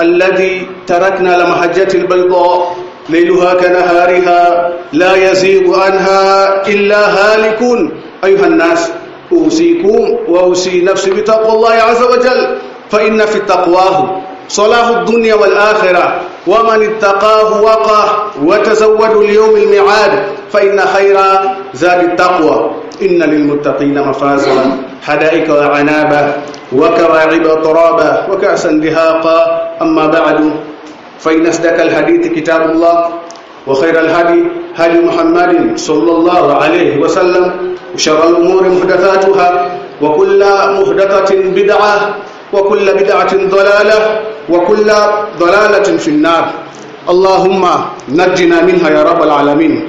الذي تركنا لمحجة البيضاء ليلها كنهارها لا يزيغ عنها إلا هالكون. أيها الناس أوصيكم وأوصي نفسي بتقوى الله عز وجل. فإن في تقواه صلاح الدنيا والآخرة ومن اتقاه وقاه وتزودوا اليوم الميعاد فإن خير زاد التقوى. إن للمتقين مفازا. حدائق وعنابا وكواعب ترابا وكأسا دهاقا. أما بعد فإن أصدق الحديث كتاب الله وخير الهدي هدي محمد صلى الله عليه وسلم وشر الأمور محدثاتها وكل محدثة بدعة وكل بدعة ضلالة وكل ضلالة في النار. اللهم نجنا منها ya rabbal alamin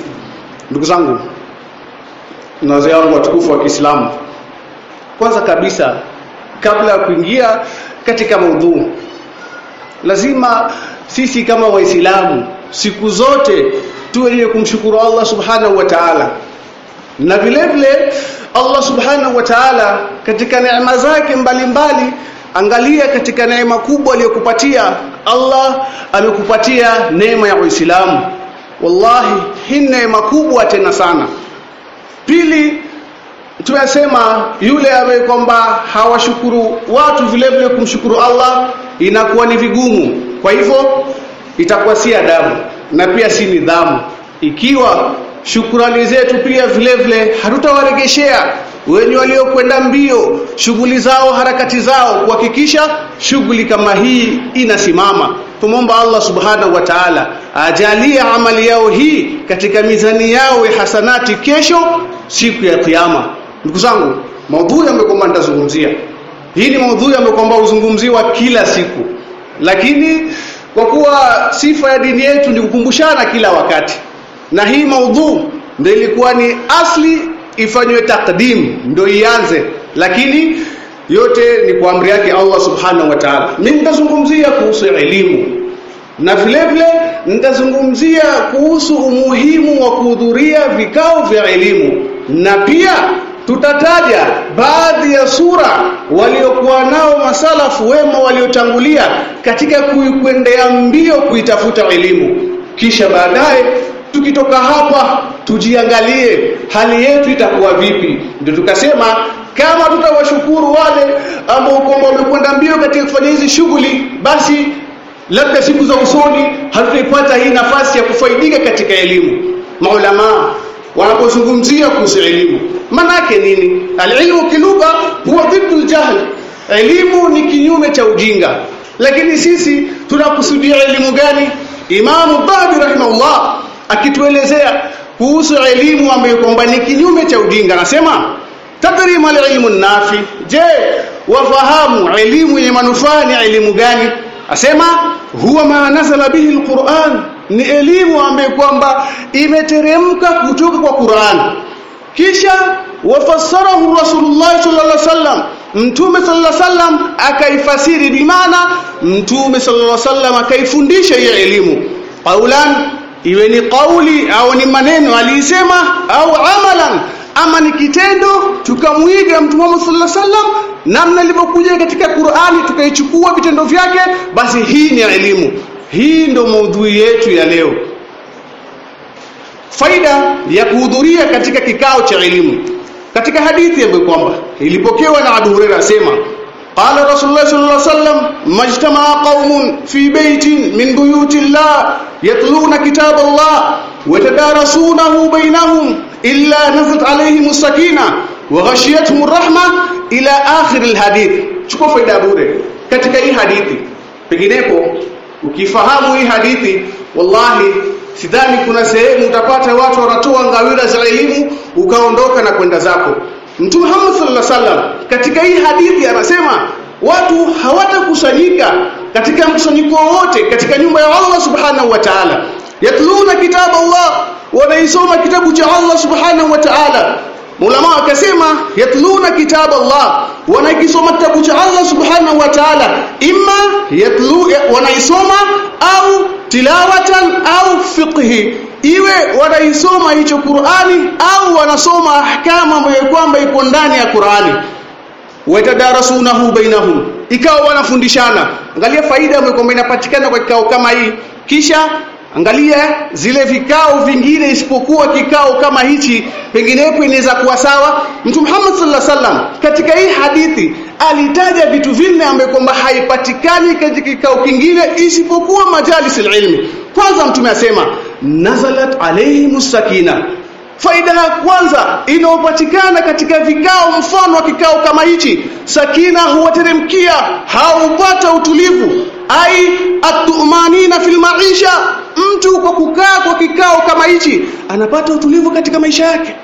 ndugu zangu na wazee wangu watukufu kwanza kabisa kabla ya kuingia katika maudhu. Lazima sisi kama waislamu siku zote tuwe ni kumshukuru Allah subhanahu wa ta'ala. Na vile vile Allah subhanahu wa ta'ala katika neema zake mbalimbali angalia katika neema kubwa aliyokupatia. Allah amekupatia neema ya Uislamu. Wallahi hii neema kubwa tena sana. Pili tunasema yule ambaye kwamba hawashukuru watu vile vile kumshukuru Allah inakuwa ni vigumu. Kwa hivyo itakuwa si adabu na pia si nidhamu. Ikiwa shukurani zetu pia vile vile hatutawaregeshea wenye waliokwenda mbio shughuli zao harakati zao kuhakikisha shughuli kama hii inasimama. Tumomba Allah subhanahu wa ta'ala ajalie amali yao hii katika mizani yao ya hasanati kesho siku ya kiyama ndugu zangu maudhui ambayo kwamba nitazungumzia hii ni maudhui ambayo kwamba huzungumziwa kila siku. Lakini kwa kuwa sifa ya dini yetu ni kukumbushana kila wakati na hii maudhu ndio ilikuwa ni asli ifanywe takdim ndio ianze. Lakini yote ni kwa amri yake Allah subhanahu wa ta'ala. Mimi nitazungumzia kuhusu elimu na vile vile nitazungumzia kuhusu umuhimu wa kuhudhuria vikao vya elimu na pia tutataja baadhi ya sura waliokuwa nao masalafu wema waliotangulia katika kuikwendea mbio kuitafuta elimu. Kisha baadaye tukitoka hapa tujiangalie hali yetu itakuwa vipi. Ndio tukasema kama tutawashukuru wale ambao kwamba wamekwenda mbio katika kufanya hizi shughuli basi labda siku za usoni hatutaipata hii nafasi ya kufaidika katika elimu. Maulama wanapozungumzia kuhusu elimu manake nini? Alilmu kilugha huwa dhiddu aljahl. Elimu ni kinyume cha ujinga. Lakini sisi tunakusudia elimu gani? Imam Dhahabi rahimahullah akituelezea kuhusu elimu ambayo kwamba ni kinyume cha ujinga. Anasema tadri mal ilmu nafi je wafahamu elimu yenye manufaa ni elimu gani? Asema huwa ma nazala bihi alquran. Ni elimu ambayo kwamba imeteremka kutoka kwa Qur'an kisha wafassarahu rasulullah sallallahu alaihi wasallam mtume sallallahu alaihi wasallam akaifasiri. Bimaana mtume sallallahu alaihi wasallam akaifundisha hiyo elimu. Qaulan iwe ni kauli au ni maneno alisema au amalan ama ni kitendo tukamuiga mtume Muhammad sallallahu alaihi wasallam namna ilivyokuja katika Qur'ani tukaichukua vitendo vyake basi hii ni elimu. Hii ndo maudhui yetu ya leo faida ya kuhudhuria katika kikao cha elimu. Katika hadithi ambayo kwamba ilipokewa na Abu Hurairah asema qala rasulullah sallallahu alaihi wasallam majtamaa qaumun fi baitin min buyuti llah yatluna llah wa watadarasunahu bainahum illa nazat alaihim sakina wa ghashiyatuhum rahma ila akhir alhadith chukua faida ya bure katika hii hadithi. Pengineko ukifahamu hii hadithi wallahi sidhani kuna sehemu utapata watu wanatoa ngawira za elimu ukaondoka na kwenda zako. Mtume Muhammad sallallahu alaihi wasallam katika hii hadithi anasema watu hawatakusanyika katika mkusanyiko wote katika nyumba ya Allah subhanahu wa ta'ala. Yatluna kitabu Allah wanaisoma kitabu cha Allah subhanahu wa ta'ala. Maulama akasema yatluna kitab Allah wanaikisoma kitabu cha Allah subhanahu wa ta'ala. Imma yatlu wanaisoma au tilawatan au fiqhi. Iwe wanaisoma hicho Qur'ani au wanasoma ahkama ambayo kwamba iko ndani ya Qur'ani. Watadarasunahu bainahum ikawa wanafundishana. Angalia faida ambayo kwamba inapatikana kwa kikao kama hii. Kisha angalia zile vikao vingine isipokuwa kikao kama hichi penginepo inaweza kuwa sawa. Mtu Muhammad sallallahu alaihi wasallam katika hii hadithi alitaja vitu vinne ambavyo kwamba haipatikani katika kikao kingine isipokuwa majalis ilmi. Kwanza mtume asema nazalat alayhimus sakina faida ya kwanza inayopatikana katika vikao mfano wa kikao kama hichi sakina huwateremkia haupata utulivu. Ai atumanina fil maisha mtu kwa kukaa kwa kikao kama hichi anapata utulivu katika maisha yake.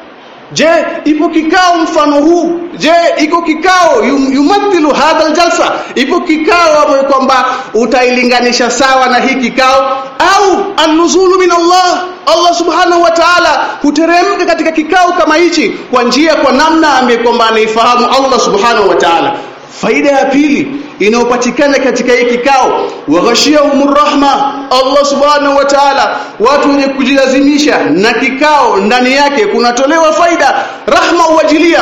Je ipo kikao mfano huu? Je iko kikao yum, yumathilu hadha aljalsa? Ipo kikao ambayo kwamba utailinganisha sawa na hii kikao? Au annuzulu min Allah Allah subhanahu wa ta'ala huteremka katika kikao kama hichi kwa njia kwa namna ambayo kwamba anaifahamu Allah subhanahu wa ta'ala. Faida ya pili inayopatikana katika hii kikao waghashiyahumur rahma Allah subhanahu wa ta'ala watu wenye kujilazimisha na kikao ndani yake kunatolewa faida rahma uwajilia.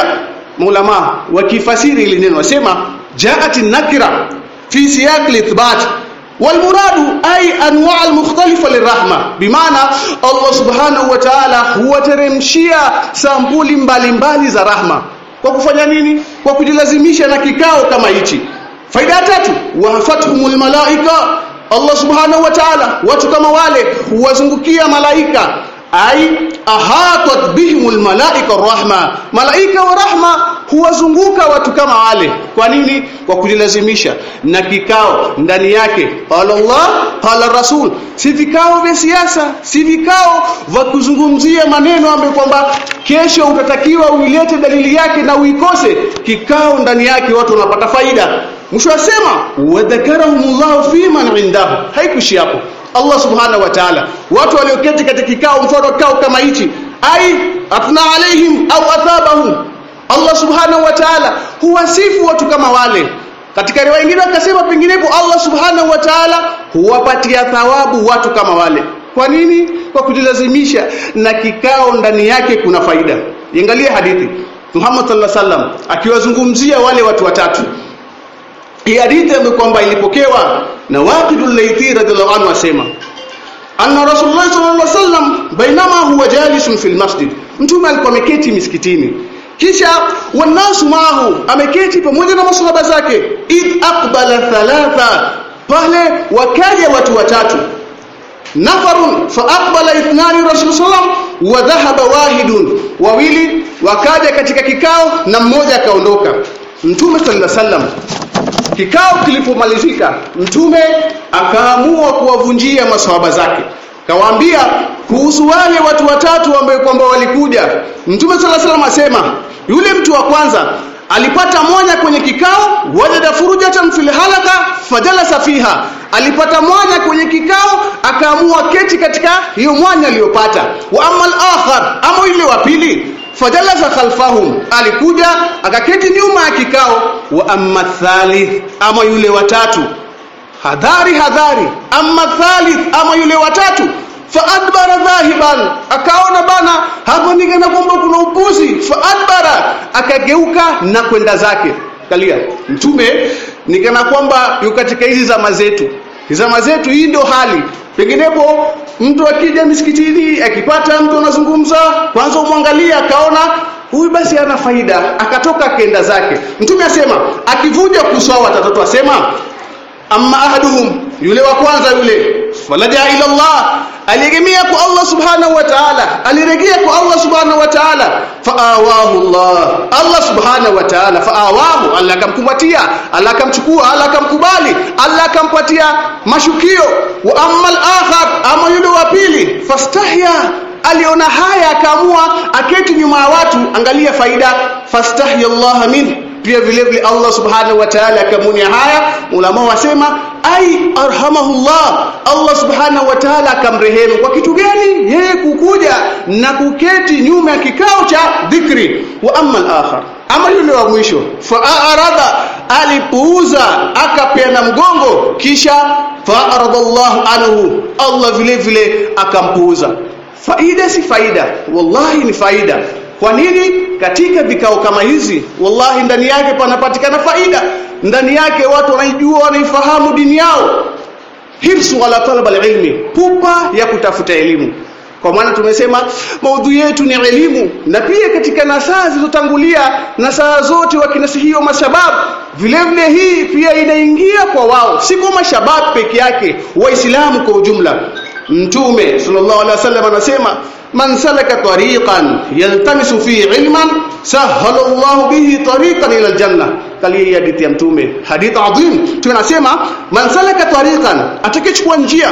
Maulama wakifasiri ili neno wasema jaat nakira fi siyaq lithbat والمراد أي أنواع المختلفة للرحمة بمعنى الله سبحانه وتعالى هو ترمشيا سامبولي mbalimbali za rahma kwa kufanya nini kwa kujilazimisha na kikao kama hichi faida ya tatu wafathumul malaika Allah subhanahu wa ta'ala watu kama wale huwazungukia malaika ai ahatat bihimul malaika rahma malaika wa rahma huwazunguka watu kama wale. Kwa nini? Kwa kujilazimisha. Na kikao ndani yake qala Allah qala rasul. Si vikao vya siasa si vikao vya kuzungumzia maneno ambayo kwamba kesho utatakiwa uilete dalili yake na uikose. Kikao ndani yake watu wanapata faida. Mwisho asema wadhakarahumullahu fi man indahu. Haikushi hapo Allah subhanahu wa ta'ala. Watu walioketi katika kikao mfano kikao kama hichi ai atna alaihim au athabahum. Allah subhanahu wa ta'ala huwasifu watu kama wale. Katika riwaya nyingine akasema penginepo Allah subhanahu wa ta'ala huwapatia thawabu watu kama wale. Kwa nini? Kwa kujilazimisha. Na kikao ndani yake kuna faida. Iangalie hadithi. Muhammad sallallahu alaihi wasallam akiwazungumzia wale watu watatu hii hadithi ambayo kwamba ilipokewa na Waqidul Laythi radhiallahu anhu asema anna Rasulullah sallallahu alaihi wasallam bainama huwa jalisun fil masjid. Mtume alikuwa ameketi misikitini. Kisha wanasu maahu ameketi pamoja na masahaba zake id aqbala thalatha. Pale wakaja watu watatu. Nafarun fa aqbala ithnani rasul sallam wa dhahaba wahidun. Wawili wakaja katika kikao na mmoja akaondoka. Mtume sallallahu alaihi wasallam kikao kilipomalizika mtume akaamua kuwavunjia maswahaba zake. Kawaambia kuhusu wale watu watatu ambao kwamba walikuja. Mtume alaihi wasallam asema yule mtu wa kwanza alipata mwanya kwenye kikao wajada furujatan fil halaka fajalasa fiha. Alipata mwanya kwenye kikao akaamua keti katika hiyo mwanya aliyopata. Wa amal akhar, ama yule wa pili fajalasa khalfahum. Alikuja akaketi nyuma ya kikao. Wa amma thalith ama yule watatu hadhari hadhari. Amma thalith ama yule watatu faadbara dhahiban. Akaona bana hapo nikana kwamba kuna upuzi. Faadbara akageuka na kwenda zake. Kalia mtume nikana kwamba yuko katika hizi zama zetu. Zama zetu hii ndio hali penginepo mtu akija misikitini akipata mtu anazungumza kwanza umwangalia akaona huyu basi ana faida akatoka akaenda zake. Mtume asema akivuja kuswawa watatoto asema amma ahaduhum yule wa kwanza yule falaja ila Allah aliegemea kwa Allah subhanahu wa ta'ala. Alirejea kwa Allah subhanahu wa ta'ala. Faawahu Allah. Allah subhanahu wa ta'ala. Faawahu. Allah akamkumbatia. Allah akamchukua. Allah akamkubali. Allah akampatia mashukio. Wa amma al-akhar ama yule wa pili. Fastahya. Aliona haya akaamua aketi nyuma ya watu angalia faida. Fastahya Allah min pia vile vile Allah subhanahu wa ta'ala akamunia haya ulama wasema ai arhamahullah. Allah subhanahu wa ta'ala akamrehemu. Kwa kitu gani? Yeye kukuja na kuketi nyuma ya kikao cha dhikri. Wa amma al-akhar. Ama yule wa mwisho. Fa'arada alipuuza akapeana mgongo kisha fa'aradallahu anhu Allah vile vile akampuuza. Faida si faida. Wallahi ni faida kwa nini? Katika vikao kama hizi wallahi ndani yake panapatikana faida. Ndani yake watu wanaijua wanaifahamu dini yao. Hirsu wala talaba alilmi, pupa ya kutafuta elimu. Kwa maana tumesema maudhui yetu ni elimu. Na pia katika nasaha zilizotangulia nasaha zote wakinasihiwa mashabab vile vile hii pia inaingia kwa wao. Si kwa mashabab peke yake waislamu kwa ujumla. Mtume sallallahu alaihi wasallam anasema man salaka tariqan yaltamisu fi ilman sahala Allah bihi tariqan ila aljanna kali hadithi ya mtume hadith adhim. Tunasema man salaka tariqan atakichukua njia.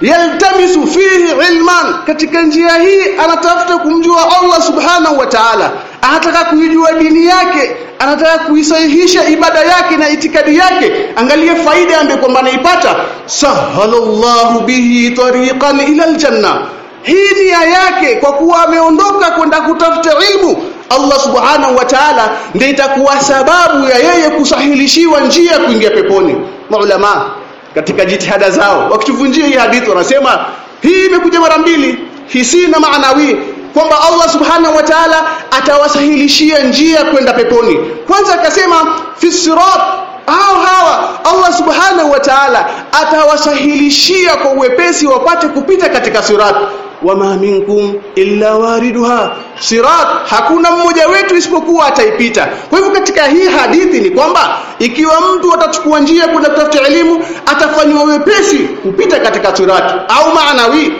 Yaltamisu fihi ilman katika njia hii anatafuta kumjua Allah subhanahu wa ta'ala. Anataka kuijua dini yake anataka kuisahihisha ibada yake na itikadi yake. Angalie faida ambayo kwamba anaipata. Sahalallahu bihi tariqan ila aljanna hii nia yake kwa kuwa ameondoka kwenda kutafuta ilmu. Allah subhanahu wa ta'ala ndiye itakuwa sababu ya yeye kusahilishiwa njia kuingia peponi. Maulama katika jitihada zao wakituvunjia hii hadithi wanasema hii imekuja mara mbili. Hisi na maanawi kwamba Allah subhanahu wa ta'ala atawasahilishia njia kwenda peponi. Kwanza akasema fi sirat hao hawa Allah subhanahu wa ta'ala atawasahilishia kwa uwepesi wapate kupita katika sirat wama minkum illa wariduha sirat hakuna mmoja wetu isipokuwa ataipita kwa hivyo katika hii hadithi ni kwamba ikiwa mtu atachukua njia kwenda kutafuta elimu atafanywa wepesi kupita katika sirat au maanawi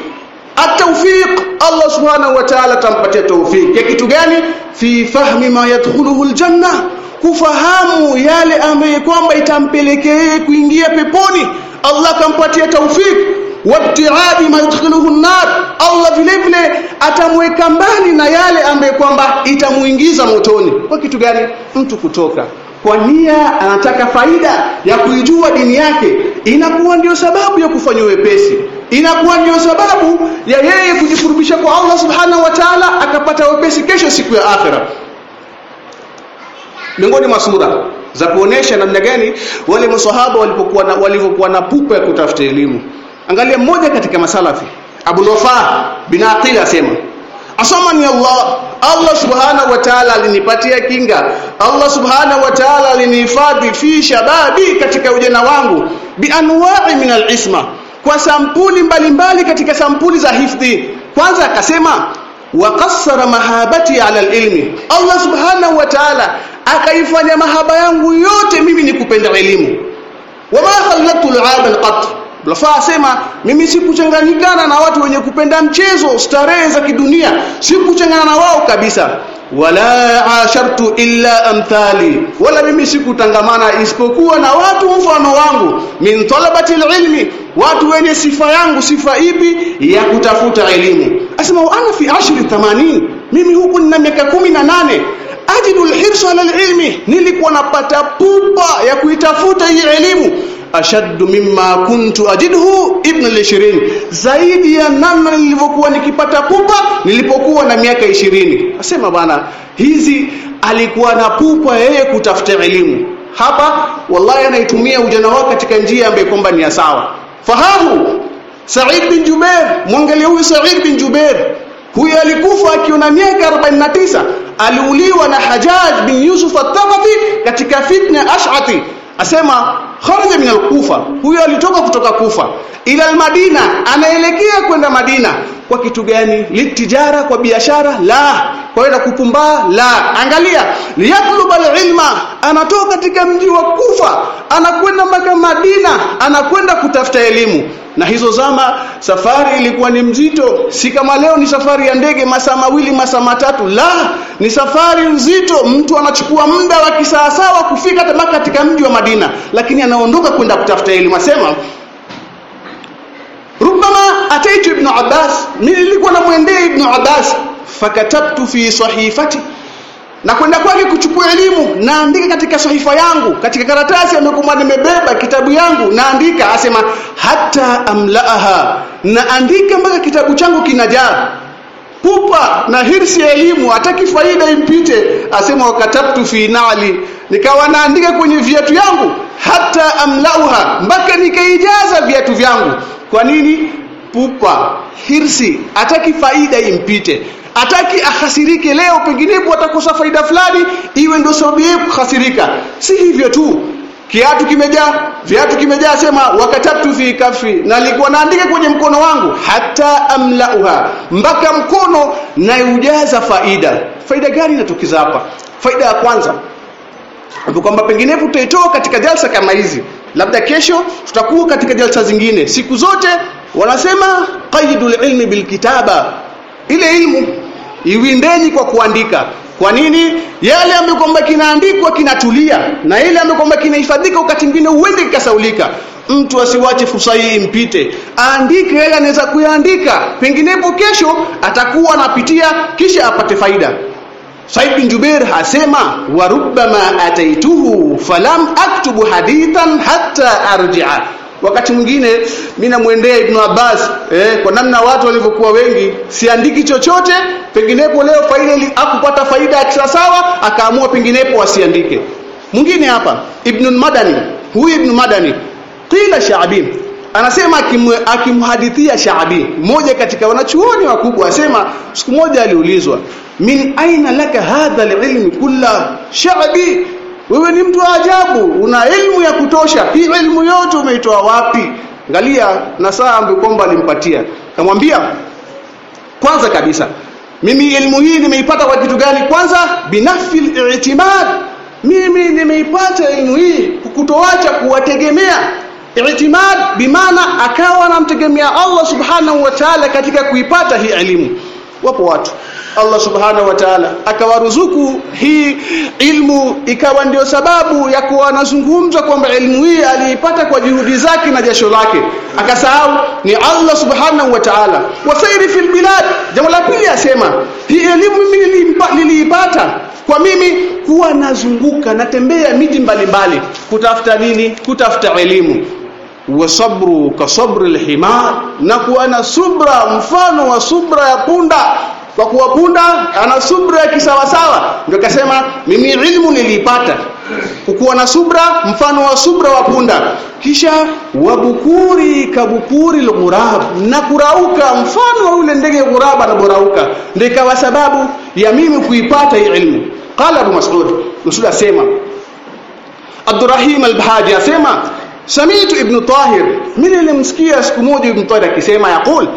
التوفيق الله سبحانه وتعالى tampatia tawfik ya kitu gani fi fahmi ma yadkhuluhu aljanna kufahamu yale ambayo kwamba itampelekea kuingia peponi Allah kampatia tawfik wabtiadi ma yadkhuluhu an-nar. Allah vile vile atamweka mbali na yale ambaye kwamba itamuingiza motoni. Kwa kitu gani? Mtu kutoka. Kwa nia anataka faida ya kuijua dini yake inakuwa ndio sababu ya kufanya wepesi inakuwa ndio sababu ya yeye kujikurubisha kwa Allah subhanahu wa ta'ala akapata wepesi kesho siku ya akhira. Miongoni mwa sura za kuonesha namna gani wale maswahaba walipokuwa na walivyokuwa na pupa ya kutafuta elimu angalia mmoja katika masalafi. Abu Wafa bin Aqil asema asamani Allah. Allah subhanahu wa ta'ala alinipatia kinga. Allah subhanahu wa ta'ala alinihifadhi fi shababi katika ujana wangu bi anwa'i min al-isma. Kwa sampuli mbalimbali katika sampuli za hifdhi. Kwanza akasema waqassara mahabati ala alilmi. Allah subhanahu wa ta'ala akaifanya mahaba yangu yote mimi ni kupenda elimu wama khalaqtu al'aba qat Lafa asema mimi sikuchanganyikana na watu wenye kupenda mchezo starehe za kidunia. Sikuchangana na wao kabisa. Wala ashartu illa amthali. Wala mimi sikutangamana isipokuwa na watu mfano wangu. Min talabati ilmi watu wenye sifa yangu sifa ipi? Ya kutafuta elimu. Asema wa ana fi ashri 80 mimi huku nina miaka 18 ajidu alhirsa ala alilmi. Nilikuwa napata pupa ya kuitafuta hii elimu ashaddu mimma kuntu ajidhu ibn al-20 zaidi ya namna nilivyokuwa nikipata pupa nilipokuwa na miaka 20 asema bana hizi alikuwa na pupa yeye kutafuta elimu. Hapa wallahi anaitumia ujana wake katika njia ambayo kwamba ni sawa. Fahamu Said bin Jubair mwangalie huyu Said bin Jubair. Huyu alikufa akiwa na miaka 49 aliuliwa na Hajjaj bin Yusuf al-Thaqafi katika fitna Ash'ati. Asema kharaja min al-Kufa. Huyo alitoka kutoka Kufa. Ila al-Madina anaelekea kwenda Madina. Kwa kitu gani? Litijara kwa biashara? La. Kwenda kupumbaa la. Angalia liyatluba al-ilma anatoka katika mji wa Kufa anakwenda mpaka Madina anakwenda kutafuta elimu. Na hizo zama safari ilikuwa ni mzito. Si kama leo ni safari ya ndege masaa mawili masaa matatu. La ni safari nzito. Mtu anachukua muda wa kisawasawa kufika mpaka katika mji wa Madina. Lakini anaondoka kwenda kutafuta elimu asema rubama ataitu ibn Abbas nilikuwa namwendea ibn Abbas fakatabtu fi sahifati. Na kwenda kwake kuchukua elimu naandika katika sahifa yangu katika karatasi amekuwa nimebeba kitabu yangu naandika asema hata amlaaha naandika mpaka kitabu changu kinajaa pupa na hirsi ya elimu hataki faida impite asema wakatabtu fi nali nikawa naandika kwenye viatu yangu hata amlauha mpaka nikaijaza viatu vyangu. Kwa nini? Pupa hirsi ataki faida impite. Ataki ahasirike leo penginepo atakosa faida fulani iwe ndio sababu yeye kuhasirika. Si hivyo tu. Kiatu kimejaa viatu kimejaa sema wakatatu fi kafi na nilikuwa naandika kwenye mkono wangu hata amlauha mpaka mkono naujaza faida. Faida gani inatokiza hapa? Faida ya kwanza kwamba penginepo tutaitoa katika jalsa kama hizi. Labda kesho tutakuwa katika jalsa zingine. Siku zote wanasema qaidul ilmi bilkitaba ile ilmu iwindeni kwa kuandika. Kwa nini? Yale ambayo kwamba kinaandikwa kinatulia na ile ambayo kwamba kinahifadhika wakati mwingine uende kikasaulika. Mtu asiwache fursa hii impite. Aandike yale anaweza kuyaandika. Penginepo kesho atakuwa anapitia kisha apate faida Said bin Jubair asema wa rubbama ataituhu falam aktubu hadithan hatta arji'a. Wakati mwingine mimi namwendea Ibn Abbas eh, kwa namna watu walivyokuwa wengi siandiki chochote penginepo leo faida akupata faida ya sawa akaamua penginepo asiandike mwingine hapa Ibn Madani huyu Ibn Madani qila Shaabi anasema akimhadithia Shaabi mmoja katika wanachuoni wakubwa asema siku moja aliulizwa min aina laka hadha alilmi kulla sha'bi? Wewe ni mtu wa ajabu una elimu ya kutosha. Hii elimu yote umeitoa wapi? Angalia na saa ambayo alimpatia kamwambia kwanza kabisa mimi elimu hii nimeipata kwa kitu gani? Kwanza binafil i'timad mimi nimeipata elimu hii kukutoacha kuwategemea. I'timad bimaana akawa anamtegemea Allah subhanahu wa ta'ala katika kuipata hii elimu wapo watu Allah subhanahu wa ta'ala. Akawaruzuku hii ilmu ikawa ndio sababu ya kuwa anazungumza kwamba elimu hii aliipata kwa juhudi zake na jasho lake. Akasahau ni Allah subhanahu wa ta'ala. Wasairi fil bilad jambo la pili asema hii elimu mimi niliipata kwa mimi kuwa nazunguka natembea miji mbalimbali kutafuta nini? Kutafuta elimu. Wasabru kasabri alhimar na kuwa na subra mfano wa subra ya punda kwa kuwa punda ana subra ya kisawasawa. Ndio kasema mimi ilmu niliipata. Kukuwa na subra mfano wa subra wa punda. Kisha wabukuri kabukuri lghurab na kurauka mfano wa yule ndege ghuraba anaborauka ndio ikawa sababu ya mimi kuipata hii ilmu. Qala abu mas'ud rasul asema Abdurrahim al-Bahaji asema samitu ibn Tahir. Mimi nilimsikia siku moja ibn Tahir akisema yaqul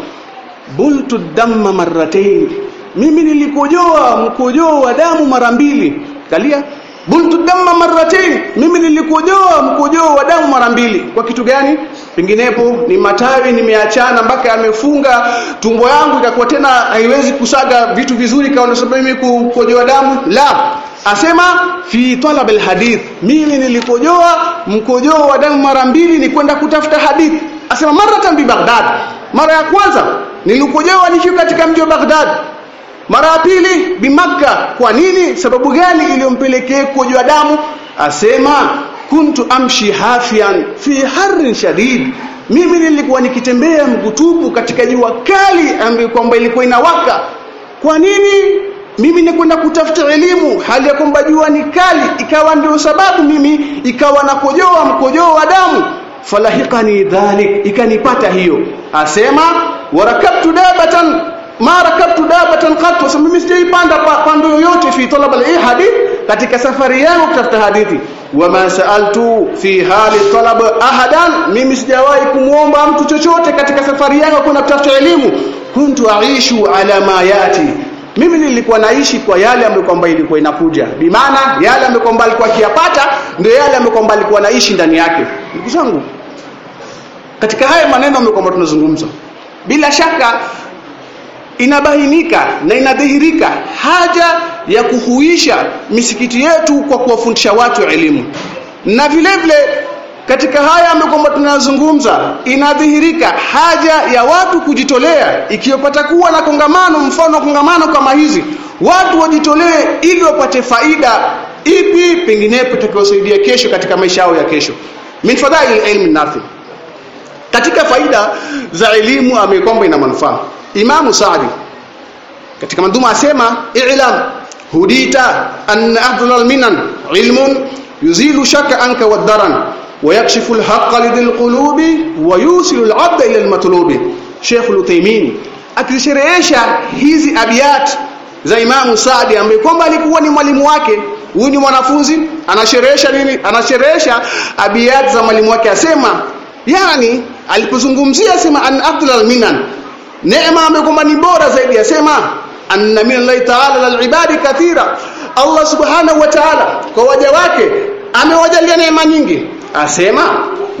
bultu damma marratayn mimi nilikojoa mkojoa wa damu mara mbili. Kalia buntu damma marratayn mimi nilikojoa mkojoa wa damu mara mbili. Kwa kitu gani? Penginepo ni matawi nimeachana mpaka yamefunga. Tumbo yangu ikakuwa tena haiwezi kusaga vitu vizuri kaona sababu mimi kukojoa damu. La asema fi talab alhadith mimi nilikojoa mkojoa wa damu mara mbili ni kwenda kutafuta hadith. Asema maratan bi Baghdad. Mara ya kwanza nilikojoa nikiwa katika mji wa Baghdad mara ya pili bimakka kwa nini sababu gani iliyompelekea kujua damu? Asema kuntu amshi hafian fi harrin shadid. Mimi nilikuwa nikitembea mgutubu katika jua kali ambayo kwamba ilikuwa inawaka. Kwa nini? Mimi nikwenda kutafuta elimu hali ya kwamba jua ni kali ikawa ndio sababu mimi ikawa nakojoa mkojoo wa damu. Falahikani dhalik ikanipata hiyo. Asema warakabtu dabatan ma rakabtu dabatan qat sasa mimi sijaipanda pando yoyote fi talab al-hadith katika safari yangu kutafuta hadithi. Wama saaltu fi hali talab ahadan mimi sijawahi kumuomba mtu chochote katika safari yangu kwenda kutafuta elimu. Kuntu aishu ala ma yati. Mimi nilikuwa naishi kwa yale ambayo kwamba ilikuwa inakuja. Bimaana yale ambayo kwamba alikuwa akiyapata ndio yale ambayo kwamba alikuwa naishi ndani yake. Ndugu zangu katika haya maneno ambayo kwamba tunazungumza bila shaka inabainika na inadhihirika haja ya kuhuisha misikiti yetu kwa kuwafundisha watu elimu. Na vile vile katika haya ambayo kwamba tunazungumza inadhihirika haja ya watu kujitolea ikiyopata kuwa na kongamano mfano kongamano kama hizi watu wajitolee ili wapate faida ipi penginepo itakayosaidia kesho katika maisha yao ya kesho. Min fadhail ilmi nafi. Katika faida za elimu ambayo kwamba ina manufaa imamu Saadi katika manduma asema i'lam hudita anna afdalal minan ilmun yuzilu shaka anka wadaran ويكشف الحق لذي القلوب ويوصل العبد الى المطلوب Sheikh Al-Uthaymeen akisherehesha hizi abiyat za Imamu Saadi ambaye kwamba alikuwa ni mwalimu wake huyu ni mwanafunzi anasherehesha nini anasherehesha abiyat za mwalimu wake asema yani alipozungumzia sema an afdal minan neema ambayo ni bora zaidi asema anna min Allah ta'ala lil ibadi kathira. Allah subhanahu wa ta'ala kwa waja wake amewajalia neema nyingi. Asema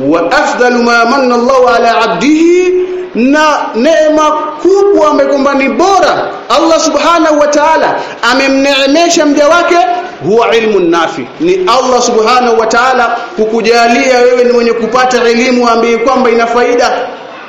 wa afdalu ma manna Allahu ala abdihi na neema kubwa ambayo ni bora. Allah subhanahu wa ta'ala amemneemesha mja wake huwa ilmu nafi. Ni Allah subhanahu wa ta'ala kukujalia wewe ni mwenye kupata elimu ambayo kwamba ina faida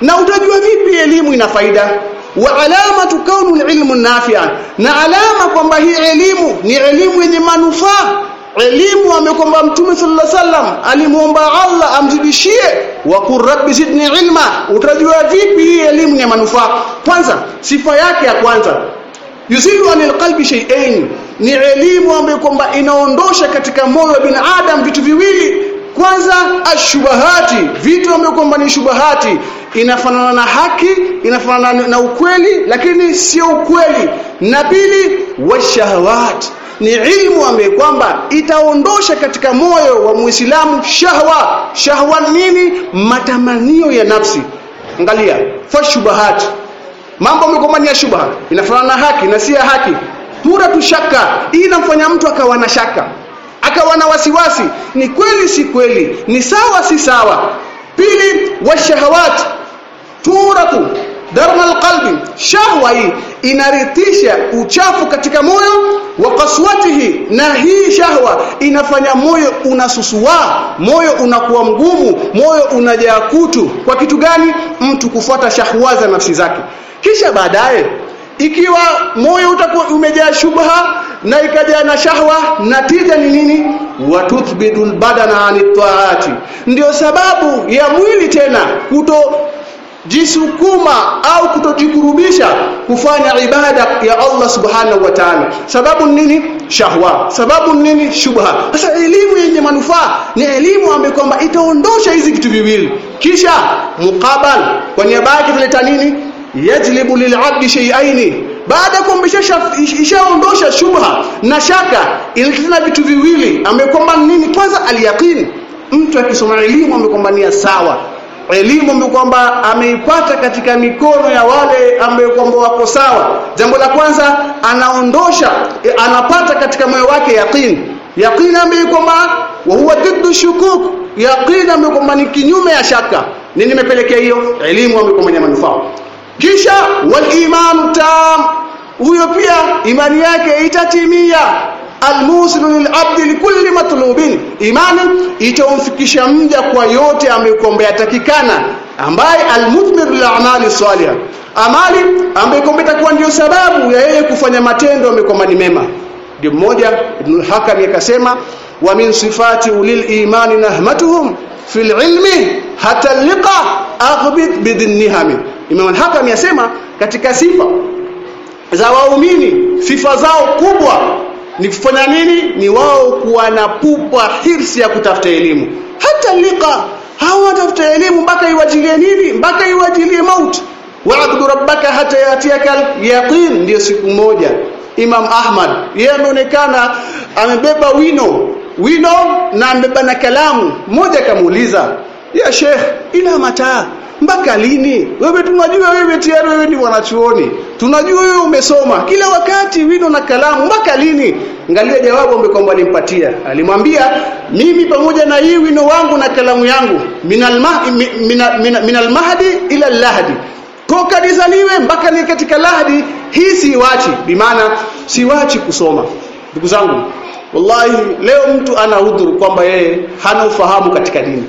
na utajua vipi elimu ina faida? Wa alama kaunu ilmu nafi'a. Na alama kwamba hii elimu ni elimu yenye manufaa. Elimu amekwamba mtume sallallahu alaihi wasallam alimuomba Allah amzidishie. Wa qurrabbi zidni ilma. Utajua vipi hii elimu ni manufaa? Kwanza sifa yake ya kwanza. Yuzilu anil qalbi shay'ain. Ni elimu ambayo kwamba inaondosha katika moyo wa binadamu vitu viwili kwanza ashubahati. Vitu ambavyo kwamba ni shubahati inafanana na haki inafanana na ukweli lakini sio ukweli. Na pili washahawat ni ilmu ambayo kwamba itaondosha katika moyo wa Muislamu shahwa. Shahwa nini? Matamanio ya nafsi. Angalia fashubahat mambo ambayo ni ya shubha. Inafanana na haki na si ya haki. Pura tushaka hii inamfanya mtu akawa na shaka akawa na wasiwasi. Ni kweli si kweli? Ni sawa si sawa? Pili washahawat turatu darma alqalbi shahwa hii inarithisha uchafu katika moyo wa kaswatihi na hii shahwa inafanya moyo unasusua moyo unakuwa mgumu moyo unajaa kutu. Kwa kitu gani? Mtu kufuata shahwa za nafsi zake. Kisha baadaye ikiwa moyo utakuwa umejaa shubha na ikajaa na shahwa natija ni nini? Watuthbitul badana anitaati ndio sababu ya mwili tena kuto jisukuma au kutojikurubisha kufanya ibada ya Allah subhanahu wa ta'ala. Sababu nini? Shahwa. Sababu nini? Shubha. Sasa elimu yenye manufaa ni elimu ambayo kwamba itaondosha hizi vitu viwili. Kisha mukabal kwa niaba yake tuleta nini yajlibu lil'abdi shay'aini. Baada ya kwamba ishaondosha shubha na shaka. Ilitana vitu viwili. Amekomba nini? Kwanza aliyaqini mtu akisoma elimu amekombania sawa. Elimu kwamba ameipata katika mikono ya wale ambao kwamba wako sawa. Jambo la kwanza anaondosha anapata katika moyo wake yaqini yaqini ambayo kwamba wa huwa dhiddu shukuk. Yaqini ambayo kwamba ni kinyume ya shaka. Nini nimepelekea hiyo? Elimu ambayo kwamba ni manufaa kisha wal iman tam. Huyo pia imani yake itatimia. Almusilu lilabdi likulli matlubin. Imani itamfikisha mja kwa yote amekombea takikana ambaye almuthmir lilamali saliha amali ambaye kwamba itakuwa ndio sababu ya yeye kufanya matendo amekwamba ni mema. Ndio mmoja ibn al-hakam akasema wa min sifati ulil imani nahmatuhum fil ilmi hata liqa aghbit bidhinniham imam al-hakam yasema katika sifa za waumini sifa zao kubwa ni kufanya nini? Ni wao kuwa na pupa hirsi ya kutafuta elimu. Hata liqa hawa hawatafuta elimu mpaka iwajilie nini? Mpaka iwajilie mauti. Wa'budu rabbaka hata yatiaka yaqin ndio siku moja Imam Ahmad yeye ameonekana amebeba wino. Wino na amebeba na kalamu. Mmoja akamuuliza ya Sheikh ila mataa mpaka lini? Wewe tunajua wewe tayari wewe ni mwanachuoni. Tunajua wewe umesoma. Kila wakati wino na kalamu mpaka lini? Angalia jawabu ambaye kwamba alimpatia. Alimwambia mimi pamoja na hii wino wangu na kalamu yangu minal mahdi ila lahdi. Toka nizaliwe mpaka ni katika lahdi hii siwachi. Bimaana siwachi kusoma. Ndugu zangu wallahi leo mtu ana udhuru kwamba yeye hana ufahamu katika dini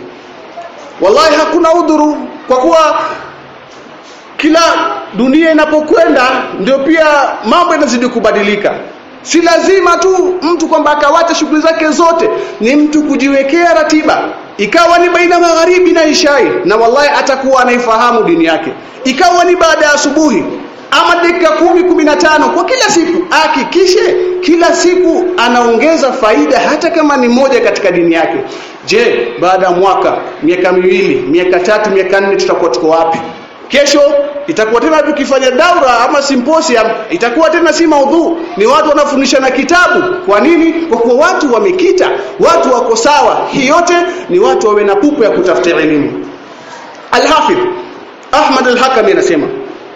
wallahi hakuna udhuru kwa kuwa kila dunia inapokwenda ndio pia mambo yanazidi kubadilika. Si lazima tu mtu kwamba akawacha shughuli zake zote ni mtu kujiwekea ratiba. Ikawa ni baina magharibi na ishai na wallahi atakuwa anaifahamu dini yake. Ikawa ni baada ya asubuhi ama dakika kumi kumi na tano kwa kila siku. Hakikishe kila siku anaongeza faida hata kama ni moja katika dini yake. Je baada ya mwaka miaka miwili miaka tatu miaka nne tutakuwa tuko wapi? Kesho itakuwa tena tukifanya daura ama symposium itakuwa tena si maudhu. Ni watu wanafundisha na kitabu. Kwa nini? Kwa kuwa watu wamekita watu wako sawa. Hii yote ni watu wawe na pupu ya kutafuta elimu. Alhafidh ahmad alhakami anasema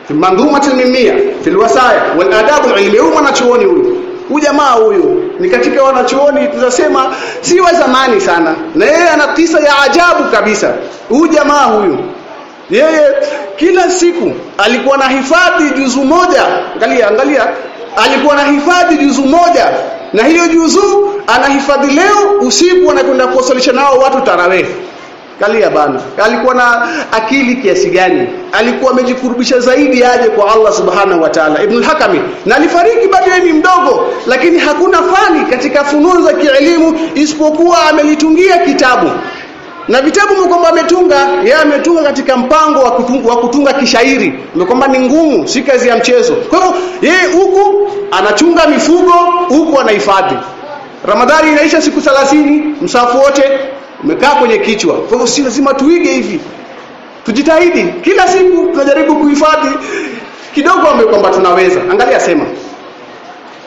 fi tilmimia fil wasaya wal alilmi huyu mwanachuoni huyu. Huyu jamaa huyu ni katika wanachuoni tunasema si wa zamani sana. Na yeye ana kisa ya ajabu kabisa. Huyu jamaa huyu yeye kila siku alikuwa na hifadhi juzu moja. Angalia angalia alikuwa na hifadhi juzu moja. Na hiyo juzu anahifadhi leo usiku anakwenda kuwasalisha nao watu tarawih Kalia bana. Alikuwa na akili kiasi gani? Alikuwa amejikurubisha zaidi aje kwa Allah Subhanahu wa Ta'ala. Ibn al-Hakami na alifariki bado ni mdogo, lakini hakuna fani katika fununu za kielimu isipokuwa amelitungia kitabu. Na vitabu kwamba ametunga, yeye ametunga katika mpango wa kutunga, wa kutunga kishairi. kwamba ni ngumu, si kazi ya mchezo. Kwa hiyo yeye huku anachunga mifugo, huku anahifadhi. Ramadhani inaisha siku 30, msafu wote umekaa kwenye kichwa. Kwa hivyo si lazima tuige hivi. Tujitahidi kila siku tunajaribu kuhifadhi kidogo ambayo kwamba tunaweza. Angalia sema.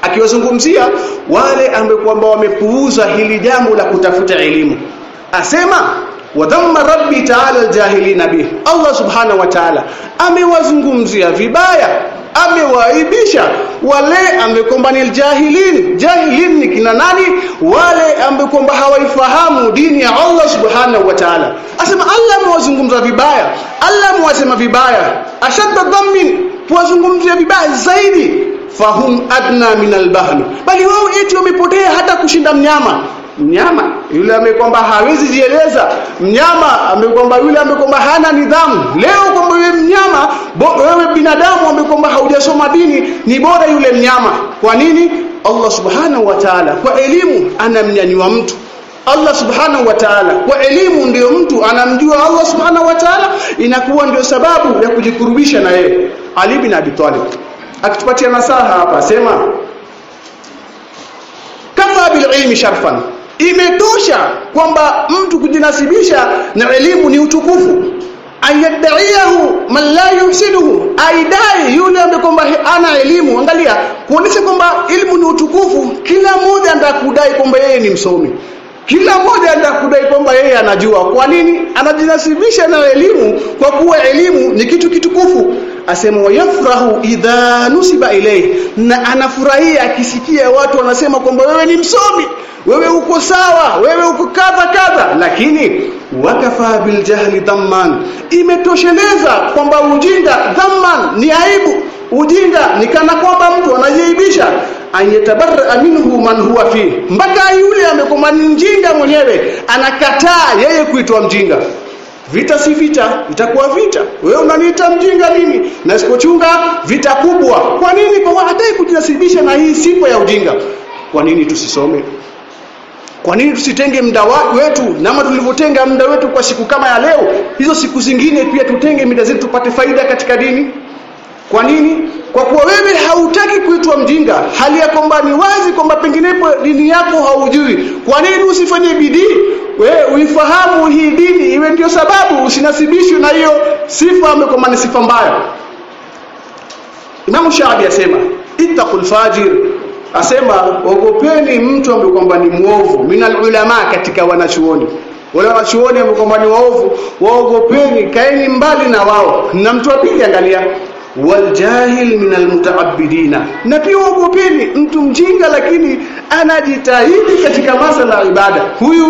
Akiwazungumzia wale ambao kwamba wamepuuza hili jambo la kutafuta elimu. Asema wadhamma rabbi ta'ala aljahilina bih. Allah subhanahu wa ta'ala amewazungumzia vibaya amewaibisha. Wale ambao kwamba ni jahilin jahilin ni kina nani? Wale ambao kwamba hawaifahamu dini ya Allah subhanahu wa ta'ala. Asema Allah amewazungumza vibaya. Allah amewasema vibaya. Ashadda dhammin tuwazungumzie vibaya zaidi. Fahum adna min albahl bali wao eti wamepotea hata kushinda mnyama mnyama yule amekwamba hawezi jieleza. Mnyama amekwamba yule amekwamba hana nidhamu. Leo kwamba yule mnyama wewe binadamu amekwamba haujasoma dini ni bora yule mnyama. Kwa nini? Allah subhanahu wa ta'ala kwa elimu anamnyanyua mtu. Allah subhanahu wa ta'ala kwa elimu ndio mtu anamjua Allah subhanahu wa ta'ala. Inakuwa ndio sababu ya kujikurubisha na yeye. Ali bin Abi Talib. Akitupatia nasaha hapa sema kafa bil ilmi sharfan imetosha kwamba mtu kujinasibisha na elimu ni utukufu. Ayadaiyahu man la yuhsinuhu aidai yule ambaye kwamba ana elimu. Angalia kuonesha kwamba elimu ni utukufu kila mmoja ndakudai kwamba yeye ni msomi. Kila mmoja ndakudai kwamba yeye anajua. Kwa nini? Anajinasibisha na elimu kwa kuwa elimu ni kitu kitukufu. Asema wayafrahu idha nusiba ilayhi. Na anafurahia akisikia watu wanasema kwamba wewe ni msomi wewe uko sawa wewe uko kadha kadha lakini wakafa biljahli dhamman imetosheleza kwamba ujinga dhamman ni aibu. Ujinga ni kana kwamba mtu anajiibisha. Ayatabarra minhu man huwa fi. Mpaka yule amekoma mjinga mwenyewe anakataa yeye kuitwa mjinga. Vita si vita itakuwa vita. Wewe unaniita mjinga nini na sikochunga vita kubwa. Kwa nini? Kwa hataki kujinasibisha na hii sifa ya ujinga. Kwa nini tusisome kwa nini tusitenge muda wetu? Nama tulivyotenga muda wetu kwa siku kama ya leo hizo siku zingine pia tutenge muda zetu tupate faida katika dini. Kwa nini? Kwa kuwa wewe hautaki kuitwa mjinga. Hali ya kwamba ni wazi kwamba penginepo dini yako haujui. Kwa nini usifanye bidii? Wewe uifahamu hii dini iwe ndio sababu usinasibishwe na hiyo sifa ambayo ni sifa mbaya. Imamu Shaabi asema ittaqul fajir asema ogopeni mtu ambaye kwamba ni mwovu. Minal ulama katika wanachuoni. Wale wanachuoni ambao kwamba ni waovu waogopeni kaeni mbali na wao. Na mtu wa angalia. Waljahil min almutaabidina na pia waogopeni mtu mjinga lakini anajitahidi katika masala ya ibada. Huyu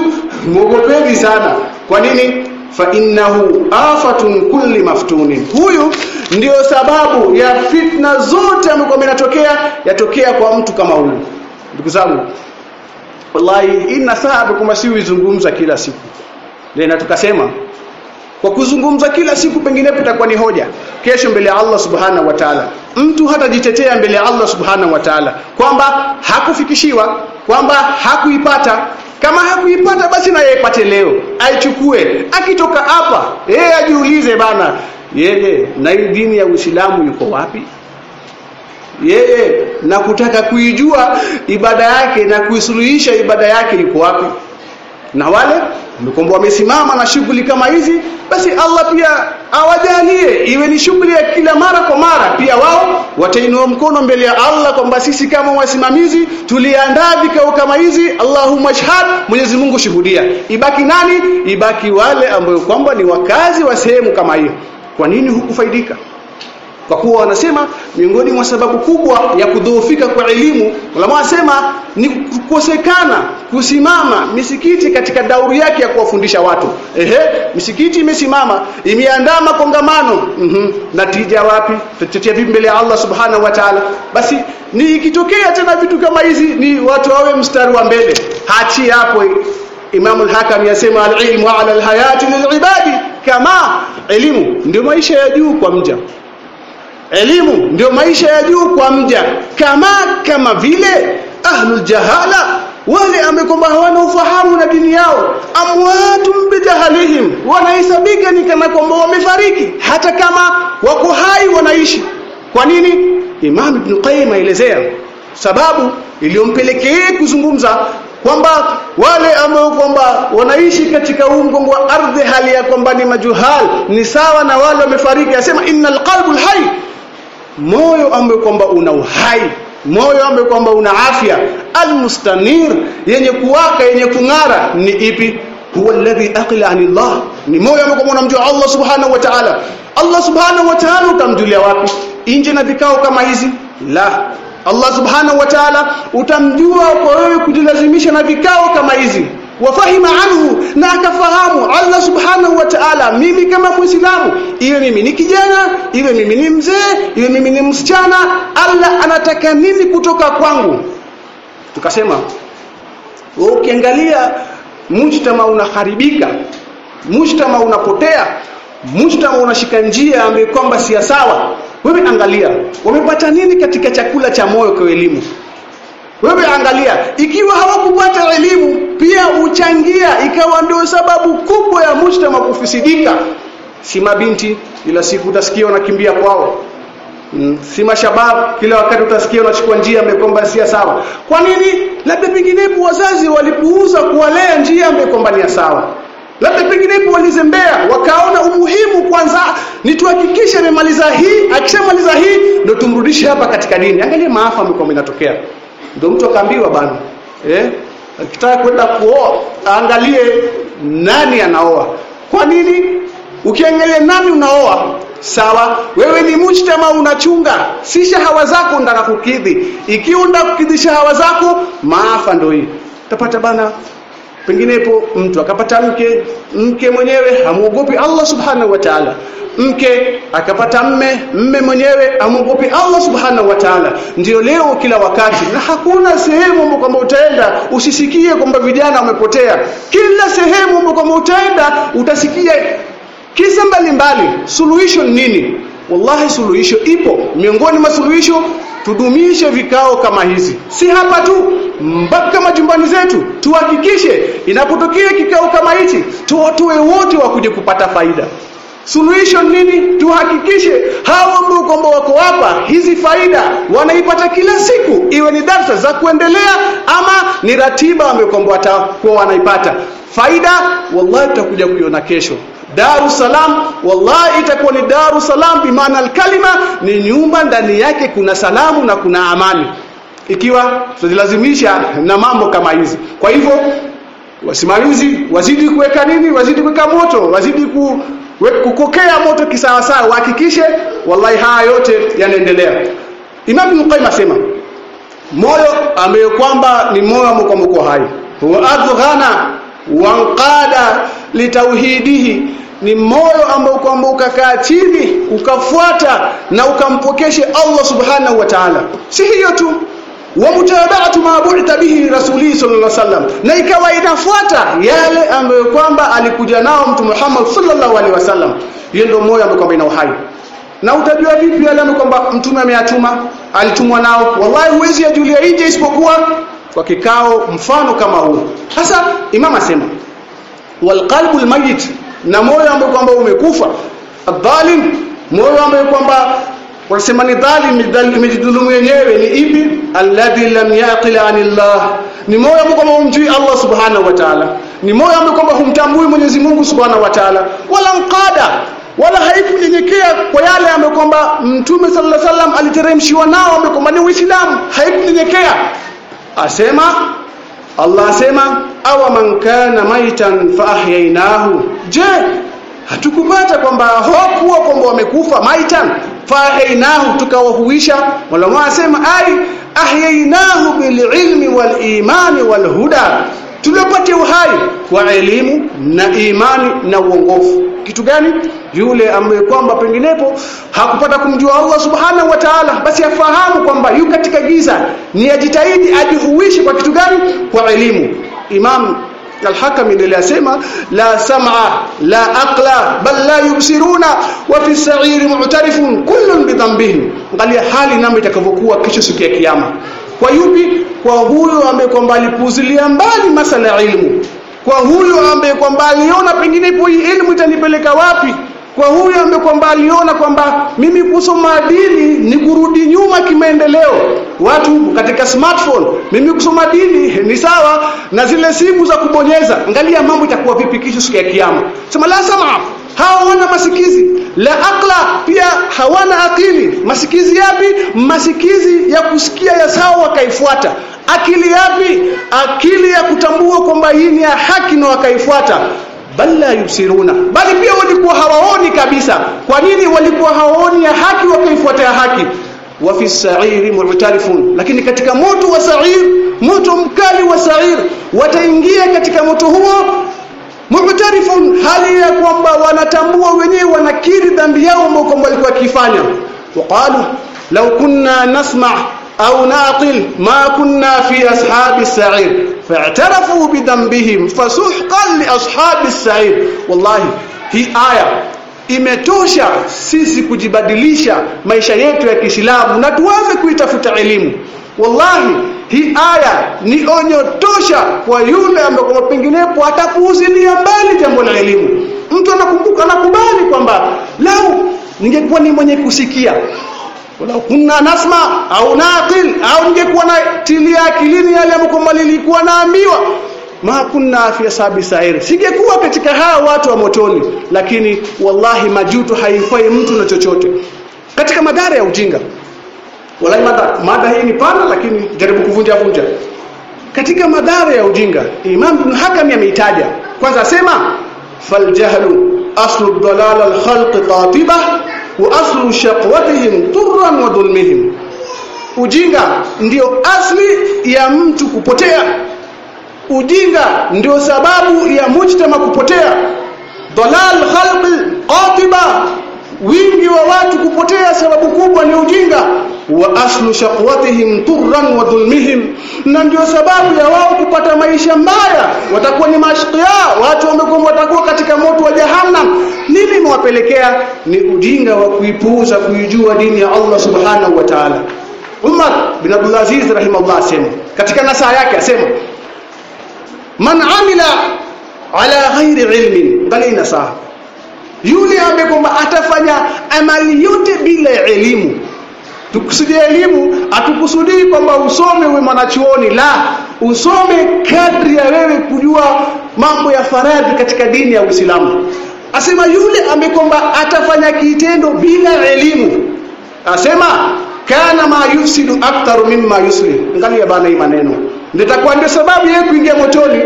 muogopeni sana. Kwa nini fa innahu afatun kulli maftunin. Huyu ndiyo sababu ya fitna zote ambazo inatokea yatokea kwa mtu kama huyu. Ndugu zangu wallahi inna sababu kama si uizungumza kila siku. Ndio tukasema kwa kuzungumza kila siku pengine itakuwa ni hoja. Kesho mbele ya Allah subhanahu wa ta'ala. Mtu hatajitetea mbele ya Allah subhanahu wa ta'ala. Kwamba hakufikishiwa kwamba hakuipata kama hakuipata basi na yeye leo. Aichukue. Akitoka hapa yeye ajiulize bana yeye na hii dini ya Uislamu yuko wapi? Yeye na kutaka kuijua ibada yake na kuisuluhisha ibada yake yuko wapi? Na wale kwamba wamesimama na shughuli kama hizi basi Allah pia awajalie iwe ni shughuli ya kila mara kwa mara. Pia wao watainua mkono mbele ya Allah kwamba sisi kama wasimamizi tuliandaa vikao kama hizi. Allahumma shahad Mwenyezi Mungu shuhudia. Ibaki nani? Ibaki wale ambao kwamba ni wakazi wa sehemu kama hiyo. Kwa nini hukufaidika kwa kuwa wanasema miongoni mwa sababu kubwa ya kudhoofika kwa elimu ulama wanasema ni kukosekana kusimama misikiti katika dauri yake ya kuwafundisha watu. Ehe misikiti imesimama imeandaa makongamano. Mhm. Natija wapi? Tutetea vipi mbele ya Allah subhanahu wa ta'ala? Basi ni ikitokea tena vitu kama hizi ni watu wawe mstari wa mbele. Hachi hapo. Imam al-Hakam yasema al-ilmu ala al-hayati lil-ibadi. Kama elimu ndio maisha ya juu kwa mja elimu ndio maisha ya juu kwa mja. Kama kama vile ahlul jahala wale amekomba hawana ufahamu na dini yao amwatum bijahalihim wanahesabika ni kana kwamba wamefariki. Hata kama wako hai wanaishi. Kwa nini? Imam Ibn Qayyim aelezea sababu iliyompelekea kuzungumza kwamba wale ambao kwamba wanaishi katika huu wa ardhi hali ya kwamba ni majuhal ni sawa na wale wamefariki. Asema innal qalbul hayy moyo ambaye kwamba una uhai moyo ambaye kwamba una afya. Almustanir yenye kuwaka yenye kung'ara ni ipi? Huwa alladhi aqila anillah. Ni moyo ambaye kwamba unamjua Allah subhanahu wa ta'ala. Allah subhanahu wa ta'ala utamjulia wapi? Inje na vikao kama hizi? La. Allah subhanahu wa ta'ala utamjua kwa wewe kujilazimisha na vikao kama hizi wafahima anhu na akafahamu Allah subhanahu wa ta'ala mimi kama muislamu iwe mimi ni kijana iwe mimi ni mzee iwe mimi ni msichana Allah anataka nini kutoka kwangu? Tukasema ukiangalia mujtama unaharibika mujtama unapotea mujtama unashika njia ambayo kwamba si sawa. Wewe angalia wamepata nini katika chakula cha moyo kwa elimu wewe angalia ikiwa hawakupata elimu pia uchangia ikawa ndio sababu kubwa ya mujtama kufisidika. Si mabinti ila siku utasikia wanakimbia kwao. Mm, si mashabab kila wakati utasikia unachukua njia si sawa. Kwa nini? Labda penginepo wazazi walipuuza kuwalea njia ni sawa. Labda penginepo walizembea wakaona umuhimu kwanza ni tuhakikishe amemaliza hii akishamaliza hii ndio tumrudishe hapa katika dini. Angalia maafa mko inatokea ndio mtu akaambiwa bana eh akitaka kwenda kuoa aangalie nani anaoa. Kwa nini? Ukiangalia nani unaoa sawa wewe ni mujtama unachunga. Si shahawa zako ndaka kukidhi ikiwa unda kukidhi shahawa zako maafa ndio hii utapata bana penginepo mtu akapata mke mke mwenyewe hamuogopi Allah subhanahu wa ta'ala. Mke akapata mme mme mwenyewe amuogopi Allah subhanahu wa ta'ala. Ndio leo kila wakati na hakuna sehemu kwamba utaenda usisikie kwamba vijana wamepotea. Kila sehemu kwamba utaenda utasikia kisa mbalimbali. Suluhisho nini wallahi suluhisho ipo. Miongoni mwa suluhisho tudumishe vikao kama hizi. Si hapa tu mpaka majumbani zetu. Tuhakikishe inapotokea kikao kama hichi tuwatoe wote wakuje kupata faida. Suluhisho nini? Tuhakikishe hawa ambao kwamba wako hapa hizi faida wanaipata kila siku. Iwe ni darsa za kuendelea ama ni ratiba ambayo kwamba watakuwa wanaipata. Faida wallahi tutakuja kuiona kesho Daru Salam wallahi itakuwa ni Daru Salam bi maana kalima ni nyumba ndani yake kuna salamu na kuna amani. Ikiwa tutajilazimisha na mambo kama hizi. Kwa hivyo wasimamizi wazidi kuweka nini? Wazidi kuweka moto wazidi ku, kukokea moto kisawasawa wahakikishe wallahi haya yote yanaendelea. Imam Ibn asema moyo ambaye kwamba ni moyo mko uko hai. Huwa adghana wanqada litauhidihi ni moyo ambao kwamba ukakaa chini ukafuata na ukampokeshe Allah subhanahu wa ta'ala. Si hiyo tu. Wa mutaba'atu ma bu'ita bihi rasuli sallallahu alaihi wasallam na ikawa inafuata yale ambayo kwamba alikuja nao mtu Muhammad sallallahu alaihi wasallam hiyo ndio moyo ambao kwamba ina uhai. Na utajua vipi yale kwamba mtume ameyatuma alitumwa nao. Wallahi huwezi ajulia nje isipokuwa kwa kikao mfano kama huu. Sasa imam asema walqalbu almayit, na moyo ambao kwamba umekufa. Adhalim moyo ambao kwamba wanasema ni dhalim imejidhulumu yenyewe. Ni ipi? Alladhi lam yaqil anillah. Ni moyo ambao kwamba humjui Allah subhanahu wa ta'ala. Ni moyo ambao kwamba humtambui Mwenyezi Mungu subhanahu wa ta'ala. Wala mqada wala haikunyenyekea kwa yale ambayo kwamba mtume sallallahu alaihi wasallam aliteremshiwa nao ambayo kwamba ni Uislamu. Haikunyenyekea asema? Allah asema awa man kana maitan fa ahyainahu je hatukupata kwamba hawakuwa kwamba wamekufa maitan fa ahyainahu tukawahuisha? Walama asema ai ahyainahu bililmi walimani wal imani wal huda. Tulipatia uhai kwa elimu na imani na uongofu. Kitu gani? Yule ambaye kwamba penginepo hakupata kumjua Allah subhanahu wa ta'ala basi afahamu kwamba yu katika giza ni ajitahidi ajihuishe kwa kitu gani kwa elimu imam الحكم اللي asema la sam'a la aqla bal la yubsiruna wa fi sa'ir mu'tarifun kullun bi dhanbihi angalia hali namna itakavyokuwa kesho siku ya kiyama kwa yupi kwa huyo ambaye kwamba alipuzilia mbali masala ya ilmu kwa huyo ambaye kwamba aliona pengine ipo hii elimu itanipeleka wapi Kwa huyo ambaye kwamba aliona kwamba mimi kusoma dini ni kurudi nyuma kimaendeleo. Watu katika smartphone mimi kusoma dini ni sawa na zile simu za kubonyeza. Angalia mambo itakuwa vipi kesho siku ya kiyama. Sema la sama hawana masikizi. La akla pia hawana akili. Masikizi yapi? Masikizi ya kusikia ya sawa wakaifuata. Akili yapi? Akili ya kutambua kwamba hii ni ya haki na wakaifuata bal la yubsiruna, bali pia walikuwa hawaoni kabisa. Kwa nini walikuwa hawaoni ya haki wakaifuata ya haki? Wa fi sa'iri mu'tarifun. Lakini katika moto wa sa'ir moto mkali wa sa'ir wataingia katika moto huo mu'tarifun. Hali ya kwamba wanatambua wenyewe wanakiri dhambi yao ambayo kwamba walikuwa wakifanya. Waqalu law kunna nasma' أو نعقل ما كنا في أصحاب السعير فاعترفوا بذنبهم فسحقا لأصحاب السعير والله هي آية imetosha sisi kujibadilisha maisha yetu ya Kiislamu na tuanze kuitafuta elimu wallahi hii aya ni onyo tosha kwa yule ambaye kwa penginepo atapuuzilia mbali jambo la elimu mtu anakumbuka anakubali kwamba lau ningekuwa ni mwenye kusikia wala kunna nasma au naqil au ningekuwa na tilia akilini yale ambayo nilikuwa naambiwa. Ma kunna fi asabi sair singekuwa katika hawa watu wa motoni. Lakini wallahi majuto haifai mtu na chochote. Katika madhara ya ujinga. Wallahi mada, mada hii ni pana lakini jaribu kuvunja vunja. Katika madhara ya ujinga Imam Ibn Hakam ameitaja. Kwanza asema faljahlu aslu dalal alkhalq qatiba wa aslu shaqwatihim turran wa dhulmihim. Ujinga ndio asli ya mtu kupotea. Ujinga ndio sababu ya mujtama kupotea. Dalal khalqi qatiba wingi wa watu kupotea sababu kubwa ni ujinga. Wa aslu shaqwatihim turran wa dhulmihim na ndio sababu ya wao kupata maisha mbaya watakuwa ni mashqiya watu wamekuwa watakuwa katika moto wa jahannam. Nini imewapelekea ni ujinga wa kuipuuza kuijua dini ya Allah subhanahu wa ta'ala. Umar bin Abdul Aziz rahimahullah asema katika nasaha yake asema man amila ala ghairi ilmin bali nasaha yule ambaye kwamba atafanya amali yote bila elimu. Tukusudia elimu hatukusudii kwamba usome uwe mwanachuoni la. Usome kadri ya wewe kujua mambo ya faradhi katika dini ya Uislamu. Asema yule ambaye kwamba atafanya kitendo bila elimu. Asema kana ma yufsidu aktaru mimma yuslih angalia bana hii maneno. Nitakuwa sababu yeye kuingia motoni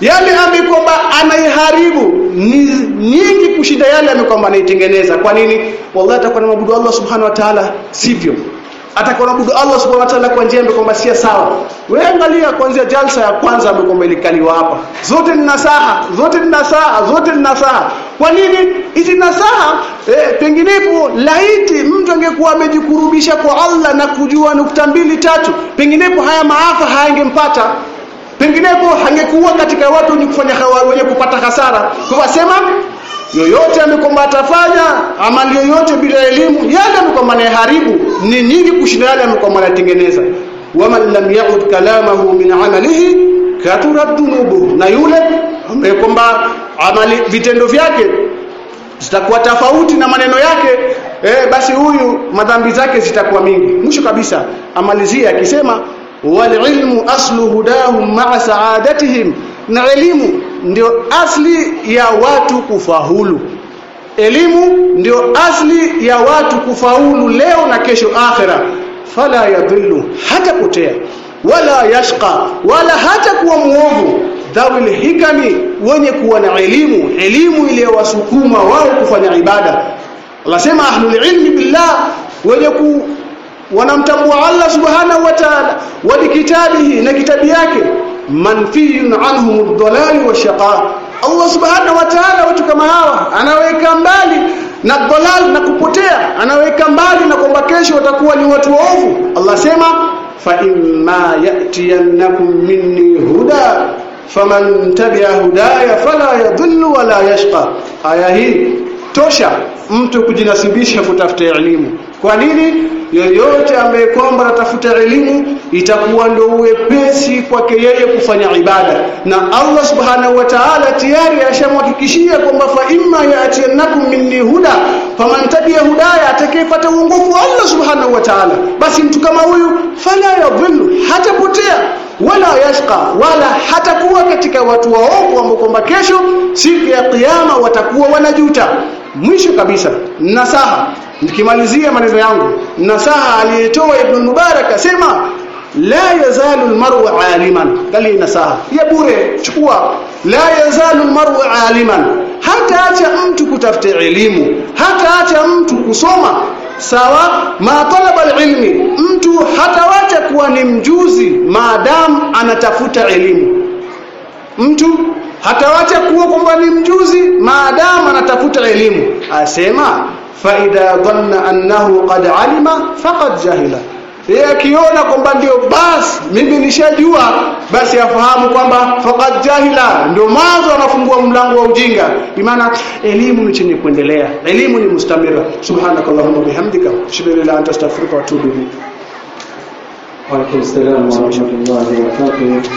yale ambayo kwamba anaiharibu ni nyingi kushinda yale ambayo kwamba anaitengeneza. Kwa nini? Wallahi atakuwa na mabudu Allah subhanahu wa ta'ala sivyo? Atakuwa nabudu Allah subhanahu wa ta'ala kwa njia ambayo kwamba si sawa. Wewe angalia kuanzia jalsa ya kwanza ambayo kwamba ilikaliwa hapa. Zote ni nasaha zote ni nasaha zote ni nasaha. Kwa nini? Hizi nasaha eh, penginepo laiti mtu angekuwa amejikurubisha kwa Allah na kujua nukta mbili tatu penginepo haya maafa hayangempata penginepo hangekuwa katika watu wenye kufanya wenye kupata hasara. Kwa wasema yoyote amekwamba atafanya amali yoyote bila elimu yale amekwamba anayeharibu ni nyingi kushinda yale amekwamba anatengeneza waman lam yaud kalamahu min amalihi katurat dhunubu na yule ambaye kwamba amali vitendo vyake zitakuwa tofauti na maneno yake eh, basi huyu madhambi zake zitakuwa mingi. Mwisho kabisa amalizia akisema wal ilmu aslu hudahum ma'a sa'adatihim. Na elimu ndio asli ya watu kufaulu. Elimu ndio asli ya watu kufaulu leo na kesho akhira fala yadhillu hata kutea wala yashqa wala hata kuwa muovu dhawil hikami wenye kuwa na elimu. Elimu iliyowasukuma wao kufanya ibada. Anasema ahlul ilmi billah wenye ku wanamtambua Allah subhanahu wa ta'ala wa kitabihi na kitabu yake manfiyun anhum ad-dalal wa shaqa. Allah subhanahu wa ta'ala watu kama hawa anaweka mbali na dalal na kupotea anaweka mbali na kwamba kesho watakuwa ni watu waovu. Allah sema fa imma yatiyannakum minni huda faman tabi'a hudaya fala yadhillu wala yashqa. Aya hii tosha mtu kujinasibisha kutafuta elimu. Kwa nini? Yeyote ambaye kwamba anatafuta elimu itakuwa ndio uwepesi kwake yeye kufanya ibada. Na Allah subhanahu wa ta'ala tayari ashamhakikishia kwamba fa imma ya'tiyannakum minni huda faman tabi'a hudaya atakayepata uongofu Allah subhanahu wa ta'ala basi mtu kama huyu fala yadhillu hatapotea wala yashqa wala hatakuwa katika watu waovu ambao kwamba kesho siku ya kiyama watakuwa wanajuta mwisho kabisa nasaha. Nikimalizia maneno yangu nasaha aliyetoa ibn mubarak asema la yazalu almar'u aliman. Kali nasaha. Ya bure chukua. La yazalu almar'u aliman. Hata acha mtu kutafuta elimu. Hata acha mtu kusoma. Sawa? Ma talaba ilmi mtu hatawacha kuwa ni mjuzi maadamu anatafuta elimu. Mtu hatawacha kuwa kwamba ni mjuzi maadamu anatafuta elimu. Asema faida dhanna annahu qad alima faqad jahila. Yeye akiona kwamba ndio basi mimi nishajua basi afahamu kwamba faqad jahila ndio mwanzo anafungua mlango wa ujinga. Imana elimu ni chenye kuendelea elimu ni mustamira. Subhanakallahumma bihamdika shukran la anta astaghfiruka wa atubu ilayk. Wa alaikum assalam wa rahmatullahi wa barakatuh.